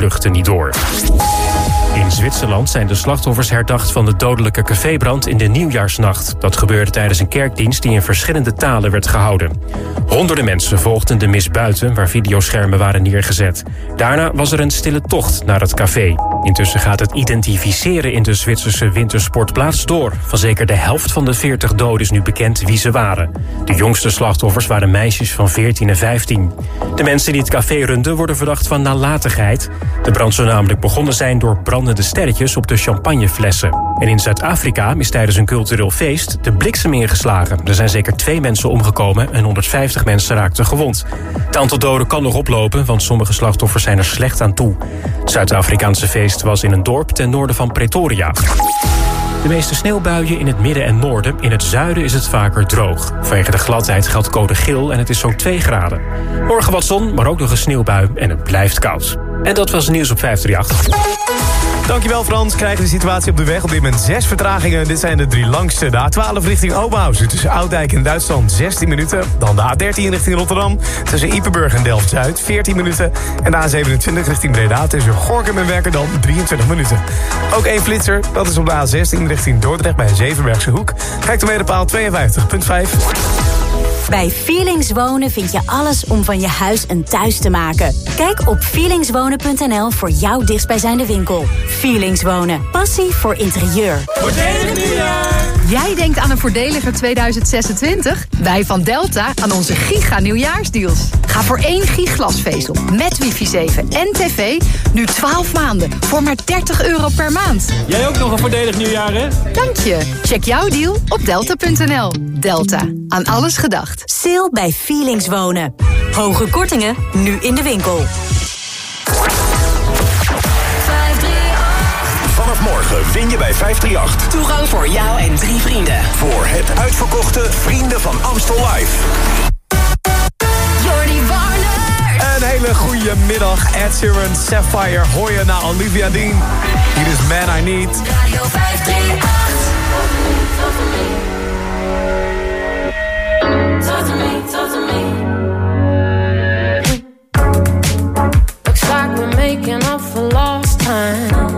vluchten niet door. In Zwitserland zijn de slachtoffers herdacht van de dodelijke cafébrand in de nieuwjaarsnacht. Dat gebeurde tijdens een kerkdienst die in verschillende talen werd gehouden. Honderden mensen volgden de mis buiten waar videoschermen waren neergezet. Daarna was er een stille tocht naar het café. Intussen gaat het identificeren in de Zwitserse wintersportplaats door. Van zeker de helft van de 40 doden is nu bekend wie ze waren. De jongste slachtoffers waren meisjes van 14 en 15. De mensen die het café runden worden verdacht van nalatigheid. De brand zou namelijk begonnen zijn door brandende sterretjes op de champagneflessen. En in Zuid-Afrika is tijdens een cultureel feest de bliksem ingeslagen. Er zijn zeker twee mensen omgekomen en 150 mensen raakten gewond. Het aantal doden kan nog oplopen, want sommige slachtoffers zijn er slecht aan toe. Het Zuid-Afrikaanse feest was in een dorp ten noorden van Pretoria. De meeste sneeuwbuien in het midden en noorden. In het zuiden is het vaker droog. Vanwege de gladheid geldt code geel en het is zo'n 2 graden. Morgen wat zon, maar ook nog een sneeuwbui en het blijft koud. En dat was nieuws op 538. Dankjewel Frans. Krijgen de situatie op de weg op dit moment zes vertragingen. Dit zijn de drie langste. De A12 richting Oberhausen tussen Oudijk en Duitsland 16 minuten. Dan de A13 richting Rotterdam tussen Ipenburg en Delft-Zuid 14 minuten. En de A27 richting Breda tussen Gorkum en Werkendam 23 minuten. Ook één flitser, dat is op de A16 richting Dordrecht bij Zevenbergse Hoek. Kijk de paal 52.5. Bij Feelings Wonen vind je alles om van je huis een thuis te maken. Kijk op feelingswonen.nl voor jouw dichtstbijzijnde winkel. Feelings Wonen. Passie voor interieur. Voordelig nieuwjaar! Jij denkt aan een voordeliger 2026? Wij van Delta aan onze giga nieuwjaarsdeals. Ga voor één giglasvezel met wifi 7 en tv nu 12 maanden voor maar 30 euro per maand. Jij ook nog een voordelig nieuwjaar, hè? Dank je. Check jouw deal op delta.nl. Delta. Aan alles gedacht. Sale bij Feelings Wonen. Hoge kortingen, nu in de winkel. Vanaf morgen win je bij 538. Toegang voor jou en drie vrienden. Voor het uitverkochte Vrienden van Amstel Live. Jordi Warner. Een hele goede middag. Ed Sheeran, Sapphire, hoor je naar Olivia Dean. Hier is Man I Need. Radio 538. Making up for lost time.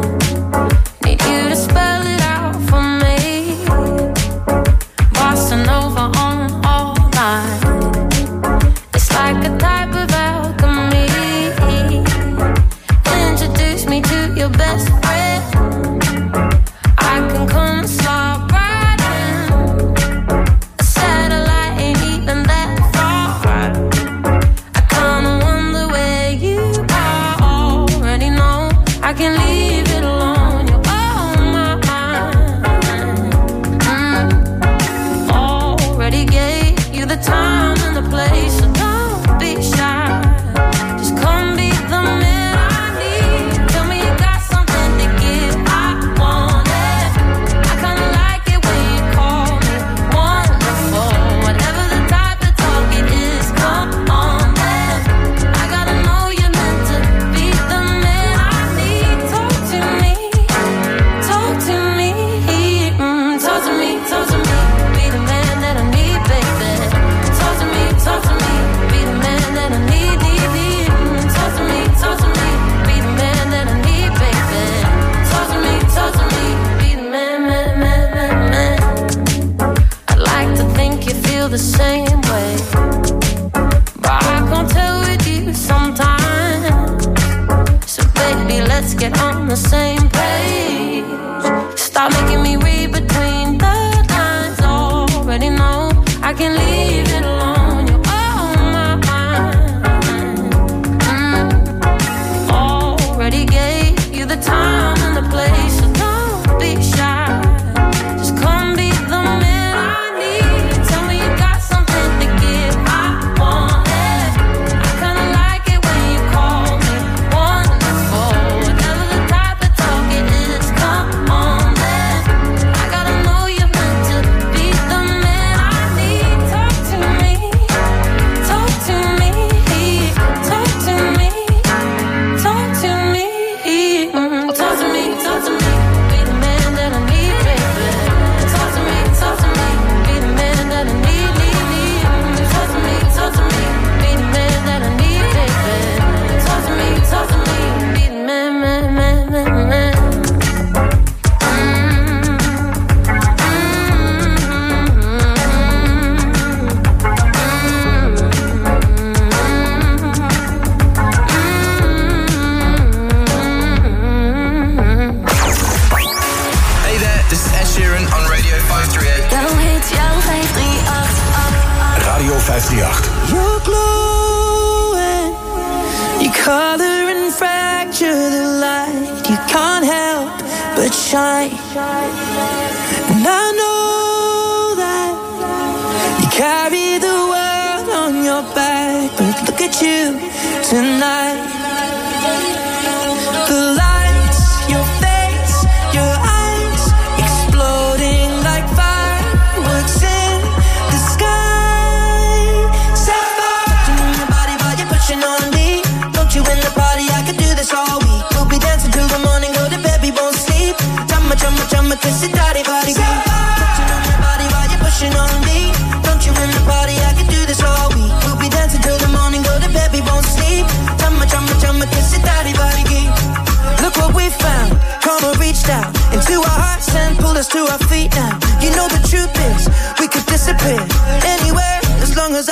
Carry the world on your back. But look at you tonight. The lights, your face, your eyes exploding like fireworks in the sky. Sapphire, touching your body while you're pushing on me. Don't you in the party? I could do this all week. We'll be dancing till the morning, go to bed, we won't sleep. Chumma, chumma, chumma, kiss it, daddy,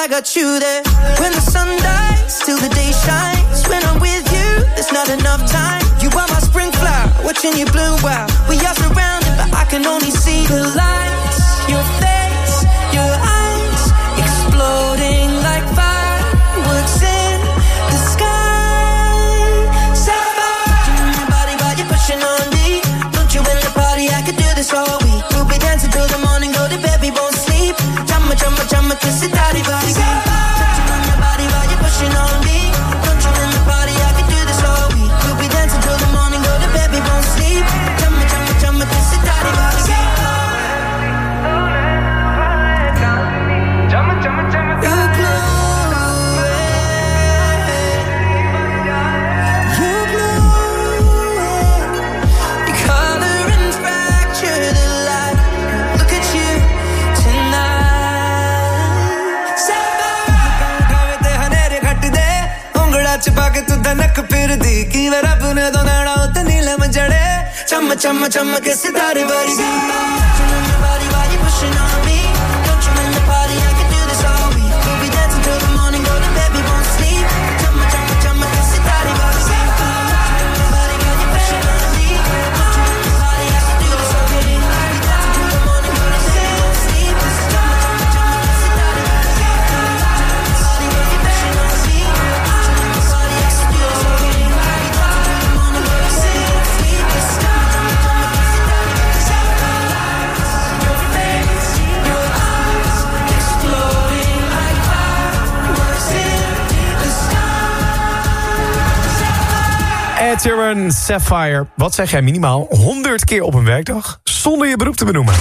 I got you there. When the sun dies, till the day shines. When I'm with you, there's not enough time. You are my spring flower, watching you bloom wild. We are surrounded, but I can only see the lights. गाना उतनी लम जड़े। चम चम चम के सितारे वर्गी Ed Sheeran, Sapphire. Wat zeg jij minimaal 100 keer op een werkdag zonder je beroep te benoemen?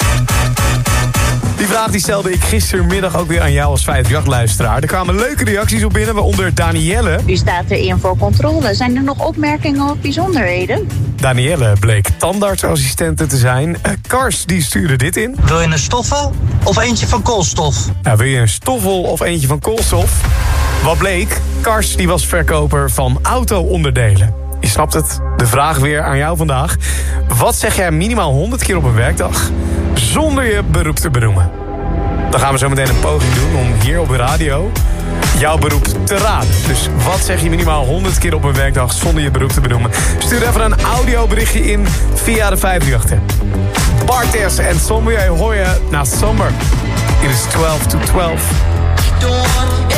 Die vraag die stelde ik gistermiddag ook weer aan jou als 5-luisteraar. Er kwamen leuke reacties op binnen, waaronder Danielle. U staat erin voor controle. Zijn er nog opmerkingen of bijzonderheden? Danielle bleek tandartsassistente te zijn. Eh, Kars die stuurde dit in. Wil je een stoffel of eentje van koolstof? Nou, wil je een stoffel of eentje van koolstof? Wat bleek? Kars die was verkoper van auto-onderdelen. Je snapt het. De vraag weer aan jou vandaag. Wat zeg jij minimaal 100 keer op een werkdag... zonder je beroep te benoemen? Dan gaan we zo meteen een poging doen om hier op de radio... jouw beroep te raden. Dus wat zeg je minimaal 100 keer op een werkdag... zonder je beroep te benoemen? Stuur even een audioberichtje in via de 538. Bartes en Somber, hoor je na Somber. It is 12 to 12.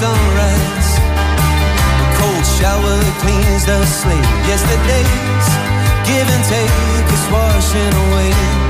Sunrise. A cold shower cleans the slate. Yesterday's give and take is washing away.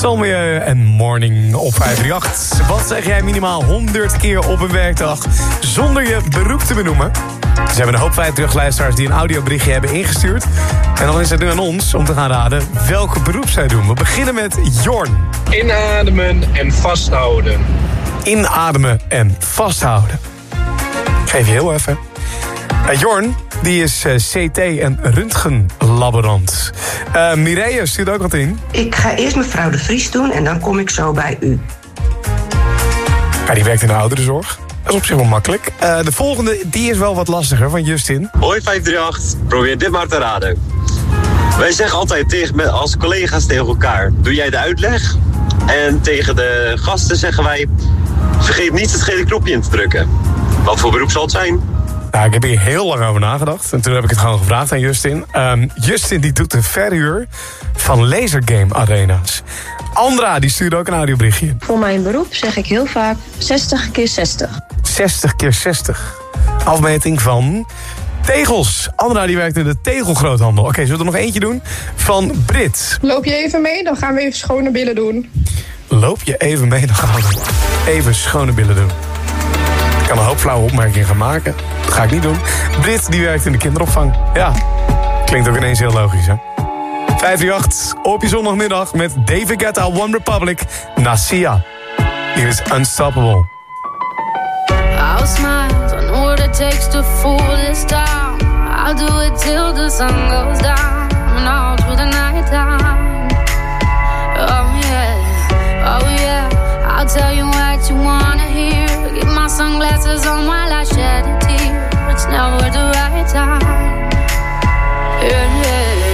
Sommieu en Morning op 538. Wat zeg jij minimaal 100 keer op een werkdag zonder je beroep te benoemen? Ze hebben een hoop 538-luisteraars die een audioberichtje hebben ingestuurd. En dan is het nu aan ons om te gaan raden welke beroep zij doen. We beginnen met Jorn. Inademen en vasthouden. Inademen en vasthouden. Ik Geef je heel even. Eh, Jorn, die is eh, CT en röntgenlaborant. Eh Mireille stuurt ook wat in. Ik ga eerst mevrouw de Vries doen en dan kom ik zo bij u. Ja, die werkt in de ouderenzorg. Dat is op zich wel makkelijk. Eh, de volgende, die is wel wat lastiger, van Justin. Hoi 538, probeer dit maar te raden. Wij zeggen altijd tegen, als collega's tegen elkaar, doe jij de uitleg? En tegen de gasten zeggen wij, vergeet niet het gele knopje in te drukken. Wat voor beroep zal het zijn? Nou, ik heb hier heel lang over nagedacht. En toen heb ik het gewoon gevraagd aan Justin. Ehm, Justin die doet de verhuur van lasergame arena's. Andra die stuurde ook een audioberichtje. Voor mijn beroep zeg ik heel vaak 60 keer 60. 60 keer 60. Afmeting van tegels. Andra die werkt in de tegelgroothandel. Oké, zullen we er nog eentje doen? Van Brit. Loop je even mee, dan gaan we even schone billen doen. Loop je even mee, dan gaan we even schone billen doen. Kan een hoop flauwe opmerkingen gaan maken. Dat ga ik niet doen. Brit die werkt in de kinderopvang. Ja, klinkt ook ineens heel logisch, hè? 538 op je zondagmiddag met David Guetta, One Republic, Nasia. Hier is Unstoppable. I'll smile, know what it takes to fool this town. I'll do it till the sun goes down and all through the night time. Oh yeah, oh yeah. I'll tell you what you wanna hear. Sunglasses on while I shed a tear. It's never the right time. Yeah, yeah.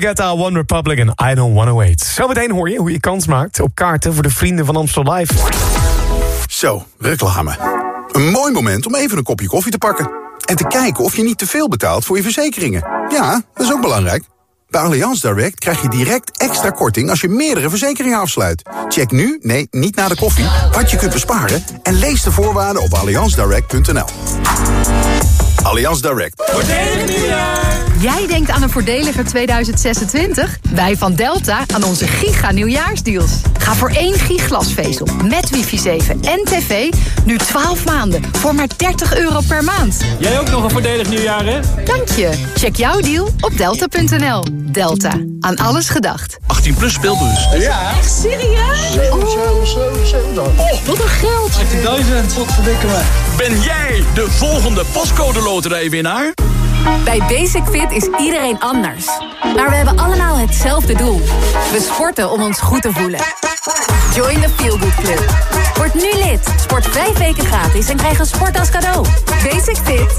Vigetta, One Republic en I Don't Wanna Wait. Zometeen hoor je hoe je kans maakt op kaarten voor de vrienden van Amstel Live. Zo, reclame. Een mooi moment om even een kopje koffie te pakken. En te kijken of je niet te veel betaalt voor je verzekeringen. Ja, dat is ook belangrijk. Bij Allianz Direct krijg je direct extra korting als je meerdere verzekeringen afsluit. Check nu, nee, niet na de koffie, wat je kunt besparen... en lees de voorwaarden op allianzdirect.nl. Allianz Direct. Jij denkt aan een voordeliger 2026? Wij van Delta aan onze giga nieuwjaarsdeals. Ga voor één giglasvezel met wifi 7 en tv nu 12 maanden voor maar 30 euro per maand. Jij ook nog een voordelig nieuwjaar, hè? Dank je. Check jouw deal op delta.nl. Delta. Aan alles gedacht. 18 plus speelbus. Ja. Echt serieus? Oh, wat een geld. 18.000. Wat verdikken we. Ben jij de volgende postcode loterijwinnaar? Bij Basic Fit is iedereen anders. Maar we hebben allemaal hetzelfde doel. We sporten om ons goed te voelen. Join the Feel Good Club. Word nu lid. Sport vijf weken gratis en krijg een sport als cadeau. Basic Fit.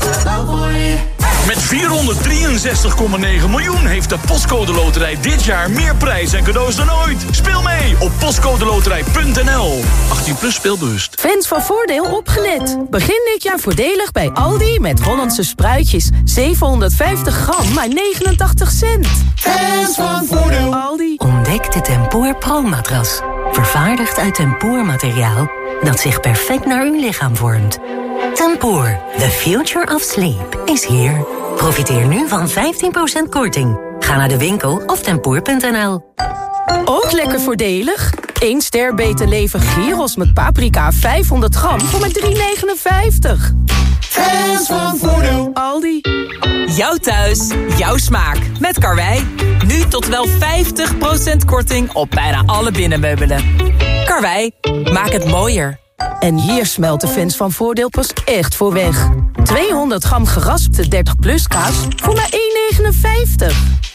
Met 463,9 miljoen heeft de Postcode Loterij dit jaar meer prijs en cadeaus dan ooit. Speel mee op postcodeloterij.nl. 18 plus speelbewust. Fans van Voordeel opgelet. Begin dit jaar voordelig bij Aldi met Hollandse spruitjes. 750 gram, maar 89 cent. Fans van Voordeel. Aldi. Ontdek de Tempoor Pro-matras. Vervaardigd uit tempoormateriaal dat zich perfect naar uw lichaam vormt. Tempoor, the future of sleep, is here. Profiteer nu van 15% korting. Ga naar de winkel of tempoor.nl. Ook lekker voordelig. 1 ster beter leven gyros met paprika 500 gram voor maar 3,59. Fans van Voordeel. Aldi. Jouw thuis, jouw smaak. Met Karwei. Nu tot wel 50% korting op bijna alle binnenmeubelen. Karwei, maak het mooier. En hier smelt de fans van Voordeel pas echt voor weg. 200 gram geraspte 30 plus kaas voor maar 1,59.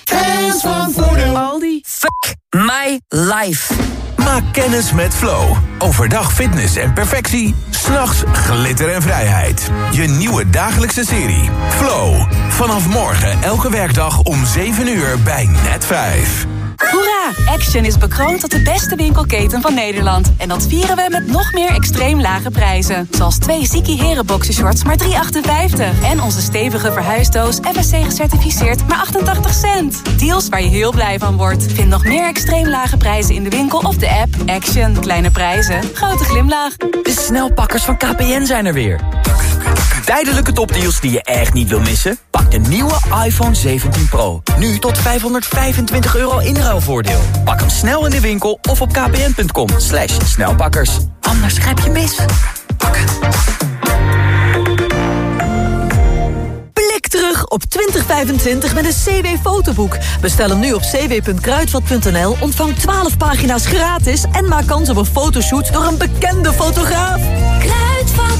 My life. Maak kennis met Flow. Overdag fitness en perfectie. S'nachts glitter en vrijheid. Je nieuwe dagelijkse serie. Flow. Vanaf morgen elke werkdag om 7 uur bij Net 5. Hoera! Action is bekroond tot de beste winkelketen van Nederland. En dat vieren we met nog meer extreem lage prijzen. Zoals twee Ziki Heren boxershorts maar 3,58. En onze stevige verhuisdoos FSC gecertificeerd maar 88 cent. Deals waar je heel blij van wordt. Vind nog meer extreem lage prijzen in de winkel of de app. Action. Kleine prijzen. Grote glimlach. De snelpakkers van KPN zijn er weer. Tijdelijke topdeals die je echt niet wil missen? Pak de nieuwe iPhone 17 Pro. Nu tot 525 euro inruilvoordeel. Pak hem snel in de winkel of op kpn.com. Slash snelpakkers. Anders grijp je mis. Blik terug op 2025 met een CW-fotoboek. Bestel hem nu op cw.kruidvat.nl, ontvang 12 pagina's gratis... en maak kans op een fotoshoot door een bekende fotograaf. Kruidvat,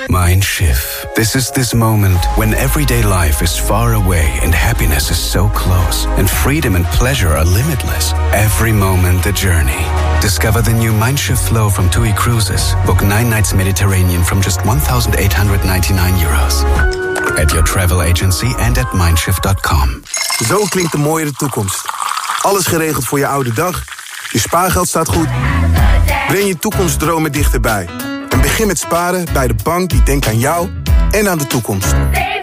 Mindshift. This is this moment when everyday life is far away and happiness is so close. And freedom and pleasure are limitless. Every moment the journey. Discover the new Mindshift flow from TUI Cruises. Book nine nights Mediterranean from just 1,899 euros. At your travel agency and at mindshift.com. Zo klinkt de mooiere toekomst. Alles geregeld voor je oude dag. Je spaargeld staat goed. Breng je toekomstdromen dichterbij. Begin met sparen bij de bank die denkt aan jou en aan de toekomst.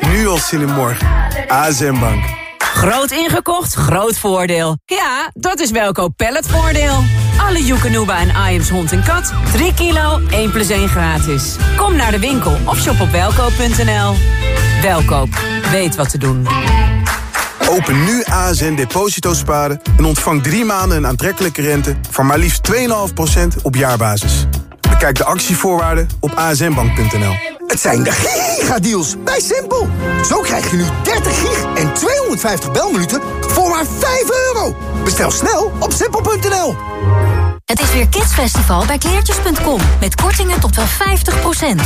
Nu al zin in morgen. ASM Bank. Groot ingekocht, groot voordeel. Ja, dat is Welkoop Palletvoordeel. Alle Joekanuba en Iams hond en kat. 3 kilo, 1 plus 1 gratis. Kom naar de winkel of shop op welkoop.nl. Welkoop, weet wat te doen. Open nu ASN Deposito Sparen en ontvang drie maanden een aantrekkelijke rente... van maar liefst 2,5% op jaarbasis. Bekijk de actievoorwaarden op asnbank.nl. Het zijn de gigadeals bij Simpel. Zo krijg je nu 30 gig en 250 belminuten voor maar 5 euro. Bestel snel op simpel.nl. Het is weer Kidsfestival bij kleertjes.com. Met kortingen tot wel 50%.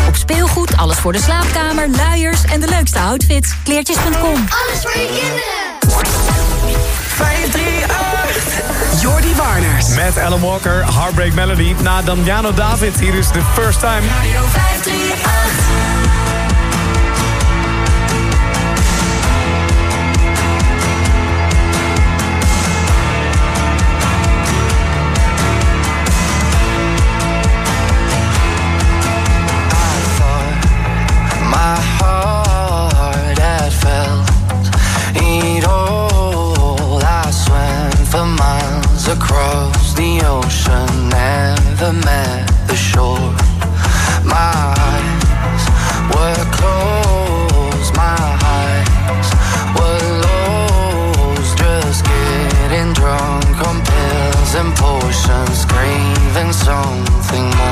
Op speelgoed, alles voor de slaapkamer, luiers en de leukste outfits. Kleertjes.com. Alles voor je kinderen. 538. Jordi Warners. Met Alan Walker, Heartbreak Melody. Na Damiano David, hier is The First Time. ocean never met the shore. My eyes were closed, my eyes were closed. just getting drunk on pills and potions, craving something more.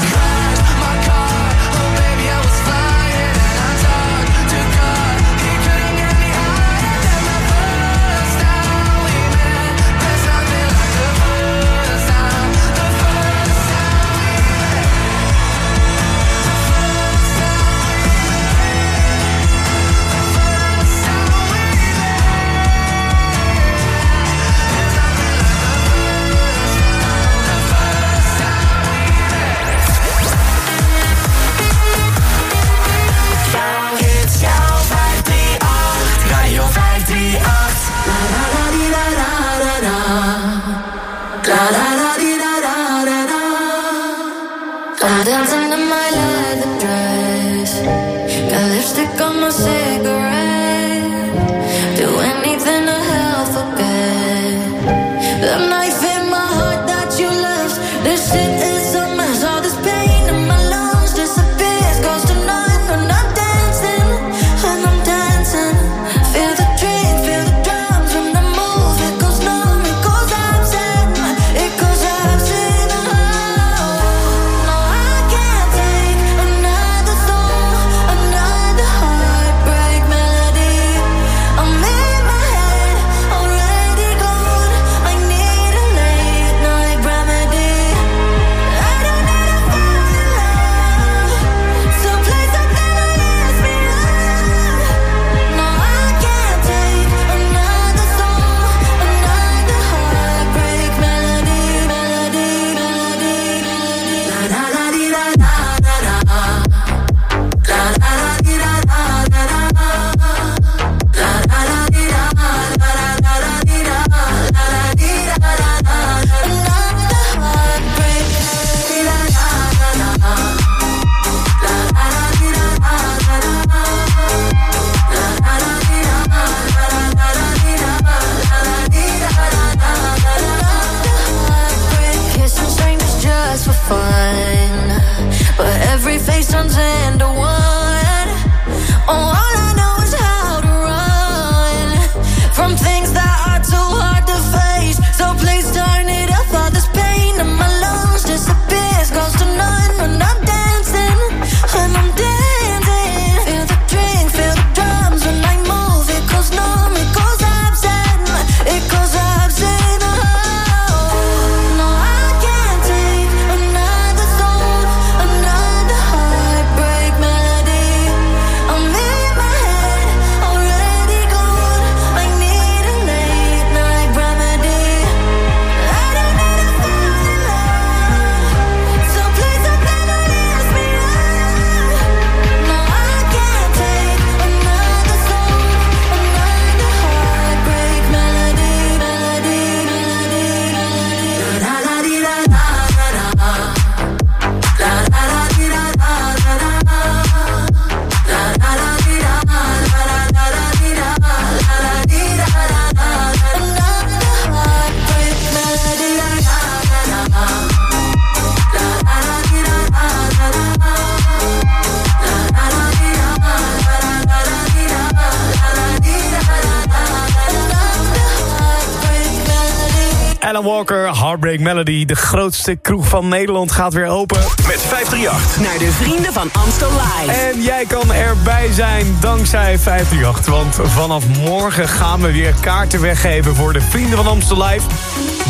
De grootste kroeg van Nederland gaat weer open. Met 538. Naar de vrienden van Amstel Live. En jij kan erbij zijn dankzij 538. Want vanaf morgen gaan we weer kaarten weggeven voor de vrienden van Amstel Live.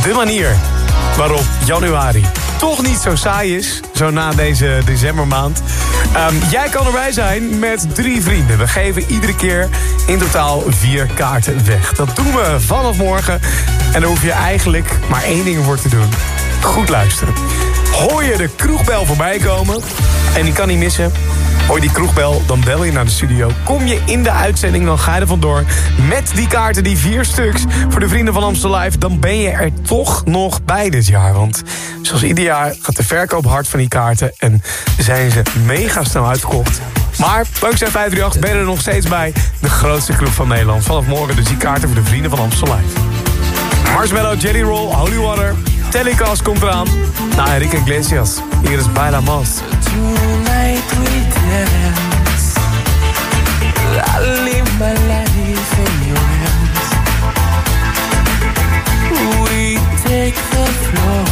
De manier waarop januari toch niet zo saai is, zo na deze decembermaand. Ehm, jij kan erbij zijn met drie vrienden. We geven iedere keer in totaal vier kaarten weg. Dat doen we vanaf morgen. En daar hoef je eigenlijk maar één ding voor te doen. Goed luisteren. Hoor je de kroegbel voorbij komen, en die kan niet missen... Hoor je die kroegbel, dan bel je naar de studio. Kom je in de uitzending, dan ga je er vandoor. Met die kaarten, die vier stuks voor de vrienden van Amstel Live... dan ben je er toch nog bij dit jaar. Want zoals ieder jaar gaat de verkoop hard van die kaarten... en zijn ze mega snel uitgekocht. Maar dankzij 538 ben je er nog steeds bij. De grootste club van Nederland. Vanaf morgen dus die kaarten voor de vrienden van Amstel Live. Marshmallow, Jelly Roll, Holy Water... Telecast komt eraan. Nou, Enrique Iglesias. Hier is Baila Mas. My life in your hands. We take the floor.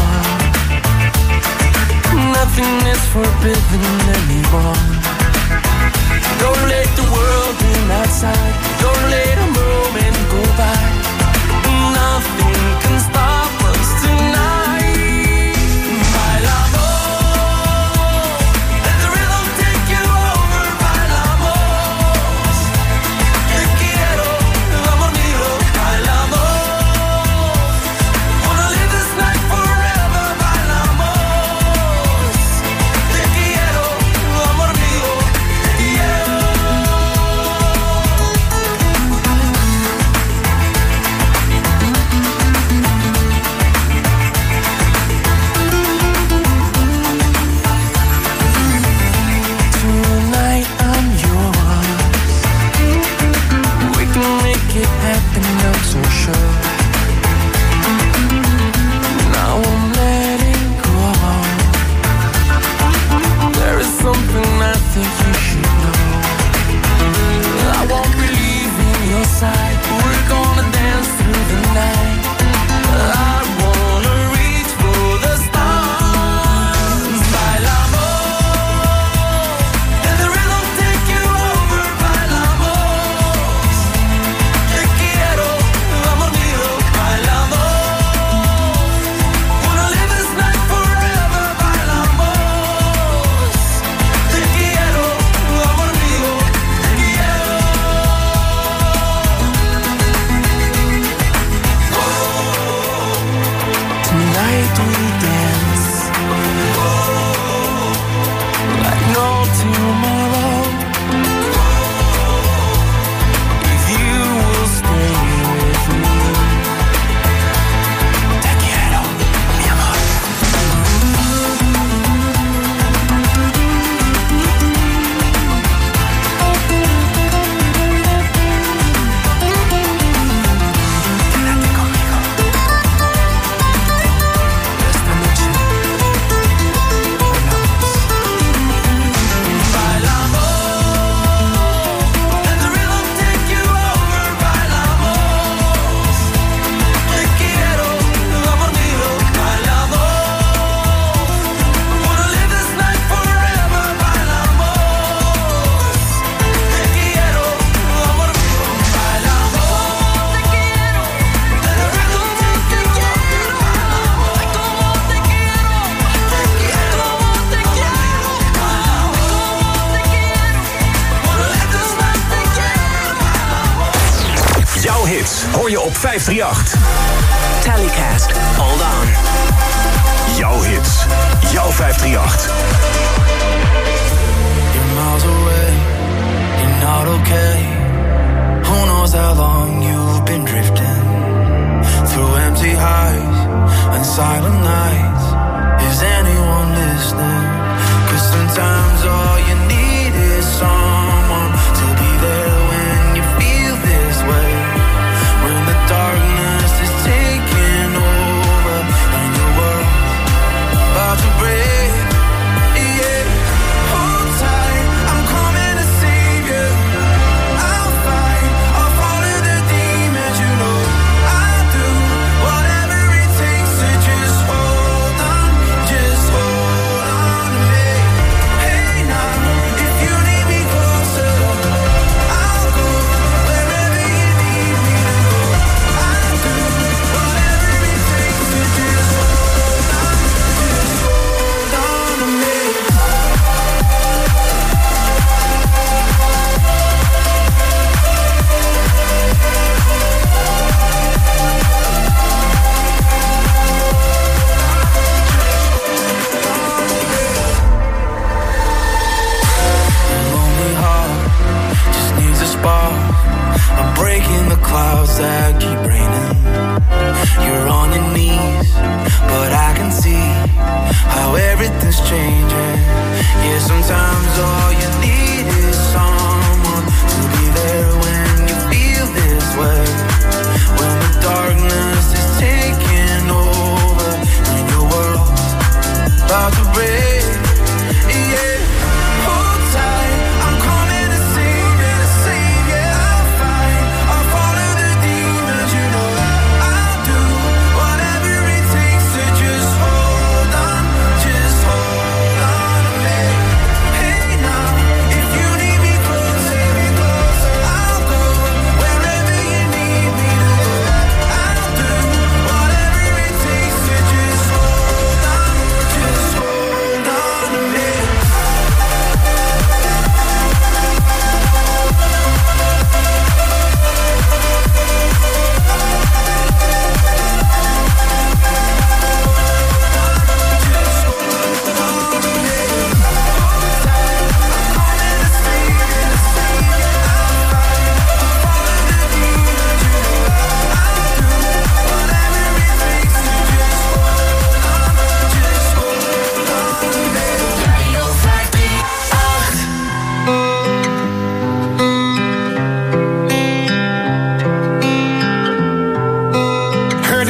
Nothing is forbidden anymore. Don't let the world in outside. Don't let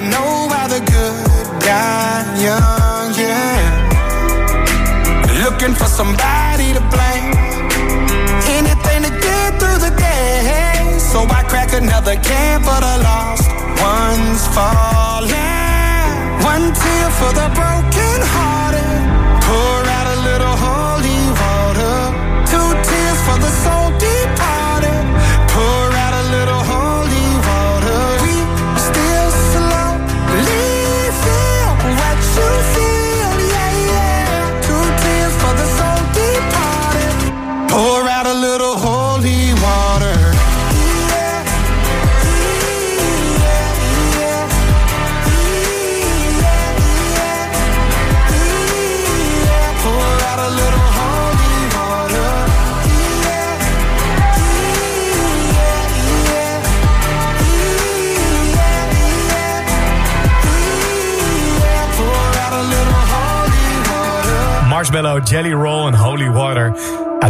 but no the good guy, young, yeah. Looking for somebody to blame. Anything to get through the day. So I crack another can for the lost ones falling. One tear for the broken hearted. Bello, Jelly Roll en Holy Water.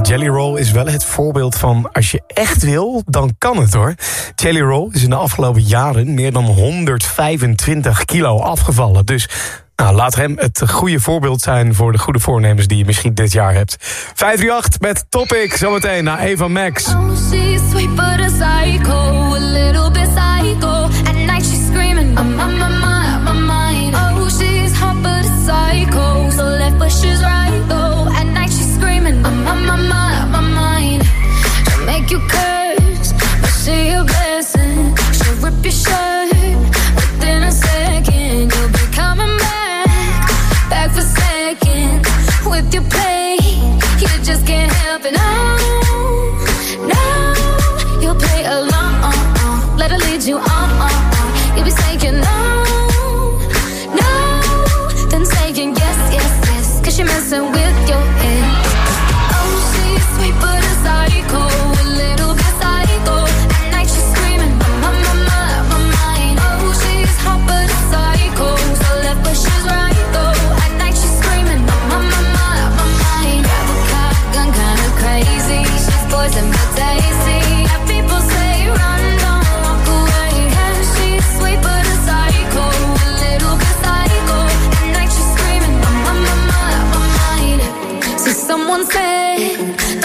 Jelly Roll is wel het voorbeeld van als je echt wil, dan kan het hoor. Jelly Roll is in de afgelopen jaren meer dan 125 kilo afgevallen. Dus nou, laat hem het goede voorbeeld zijn voor de goede voornemens die je misschien dit jaar hebt. 538 met Topic, zometeen naar Eva Max.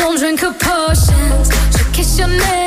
don't drink her potions. She'll kiss your neck.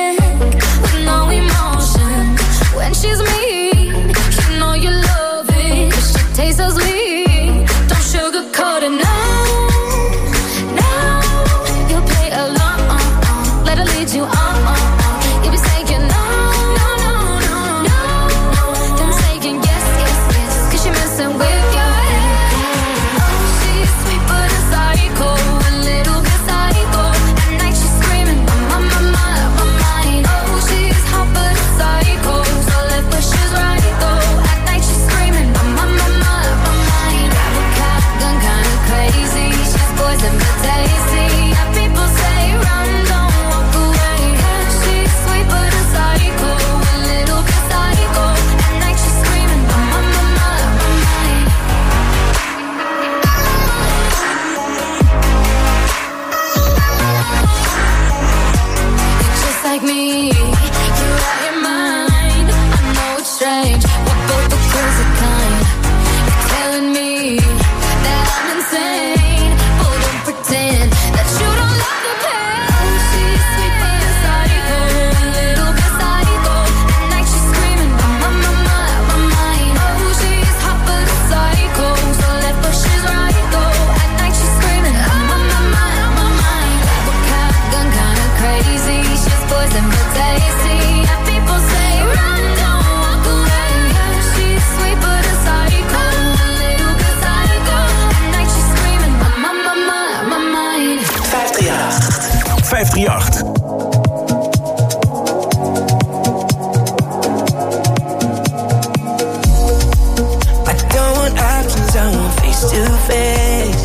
face.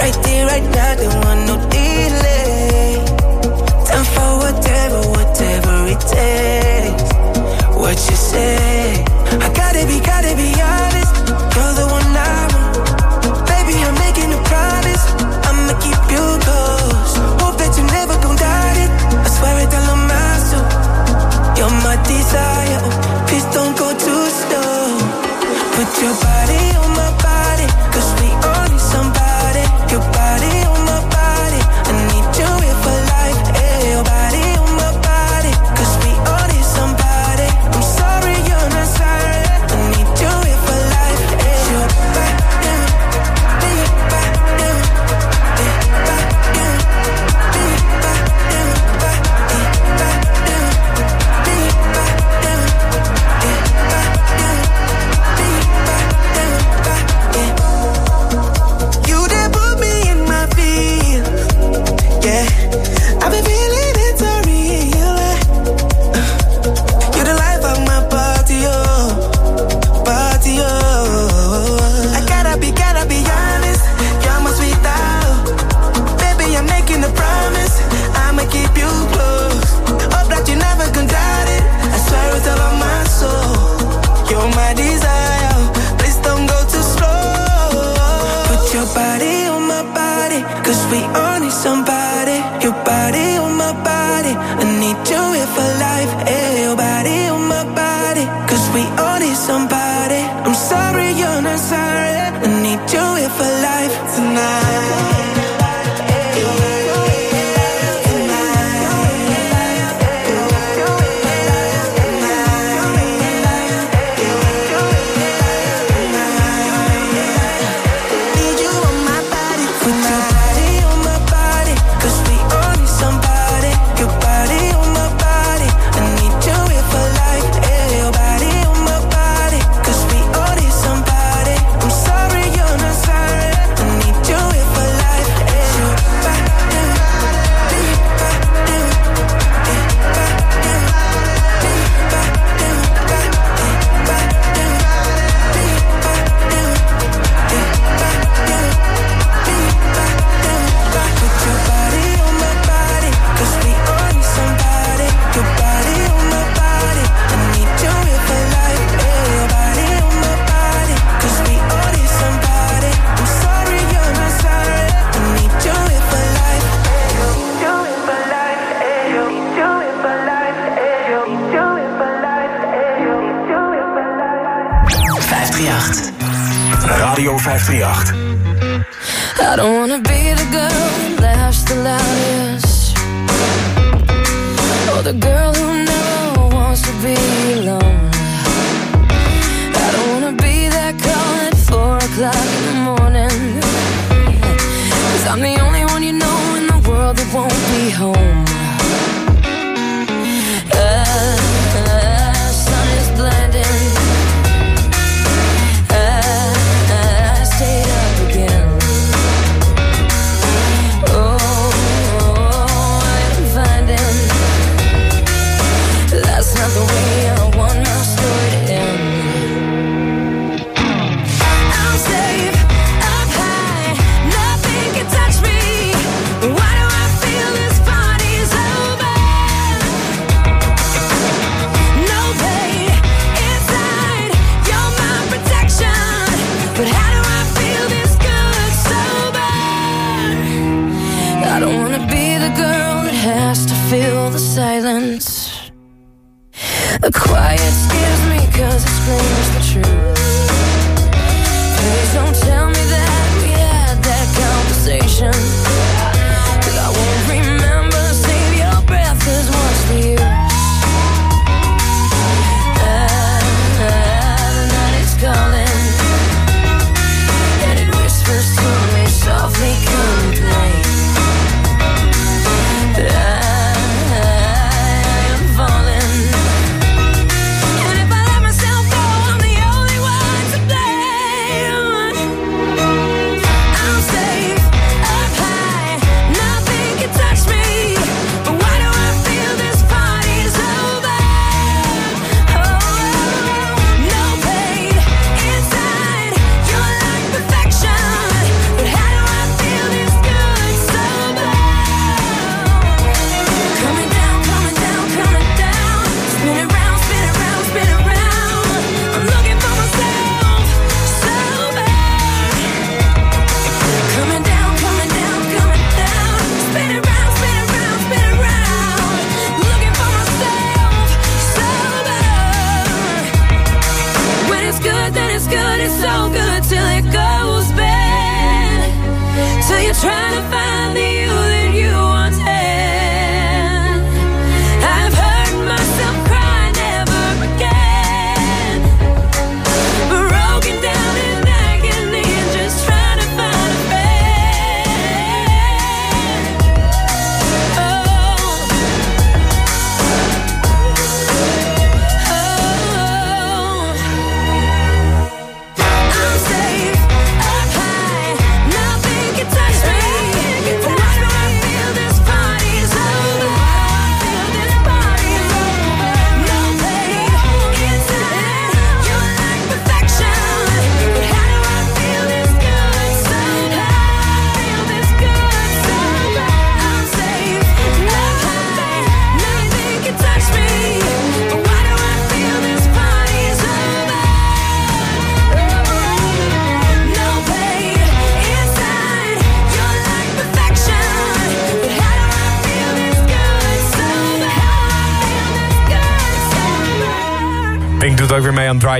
Right there, right now, they want no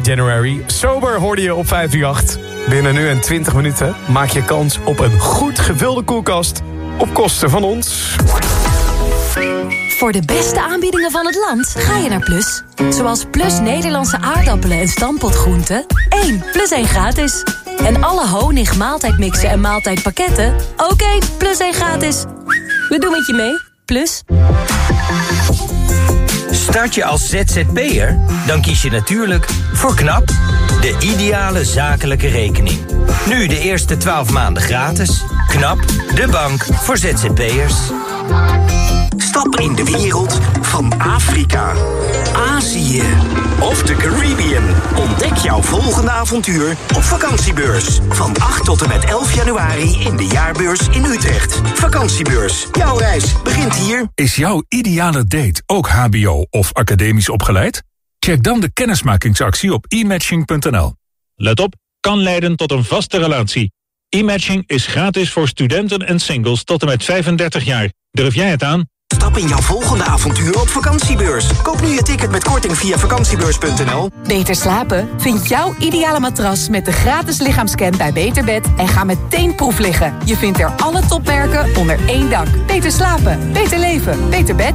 January. Sober hoorde je op 8 Binnen nu en 20 minuten maak je kans op een goed gevulde koelkast... op kosten van ons. Voor de beste aanbiedingen van het land ga je naar Plus. Zoals Plus Nederlandse aardappelen en stampotgroenten. 1 plus 1 gratis. En alle honig, maaltijdmixen en maaltijdpakketten. Oké, okay, plus 1 gratis. We doen het je mee. Plus. Start je als ZZP'er? Dan kies je natuurlijk voor KNAP, de ideale zakelijke rekening. Nu de eerste 12 maanden gratis. KNAP, de bank voor ZZP'ers. Stap in de wereld van Afrika, Azië of de Caribbean. Ontdek jouw volgende avontuur op vakantiebeurs. Van 8 tot en met 11 januari in de jaarbeurs in Utrecht. Vakantiebeurs. Jouw reis begint hier. Is jouw ideale date ook hbo of academisch opgeleid? Check dan de kennismakingsactie op e-matching.nl. Let op, kan leiden tot een vaste relatie. E-matching is gratis voor studenten en singles tot en met 35 jaar. Durf jij het aan? Stap in jouw volgende avontuur op vakantiebeurs. Koop nu je ticket met korting via vakantiebeurs.nl. Beter slapen? Vind jouw ideale matras met de gratis lichaamscan bij Beterbed... en ga meteen proef liggen. Je vindt er alle topmerken onder één dak. Beter slapen, beter leven, beter bed.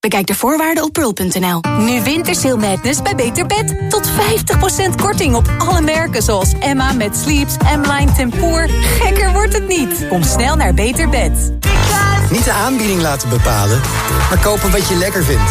Bekijk de voorwaarden op pearl.nl. Nu Wintersail Madness bij Beter Bed. Tot 50% korting op alle merken zoals Emma met Sleeps, M-Line Tempoor. Gekker wordt het niet. Kom snel naar Beter Bed. Niet de aanbieding laten bepalen, maar kopen wat je lekker vindt.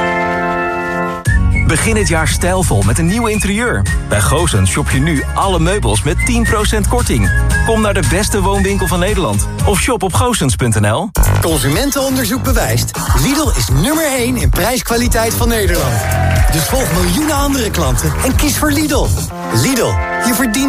Begin het jaar stijlvol met een nieuw interieur. Bij Goosens shop je nu alle meubels met 10% korting. Kom naar de beste woonwinkel van Nederland. Of shop op goosens.nl. Consumentenonderzoek bewijst. Lidl is nummer 1 in prijskwaliteit van Nederland. Dus volg miljoenen andere klanten en kies voor Lidl. Lidl, je verdient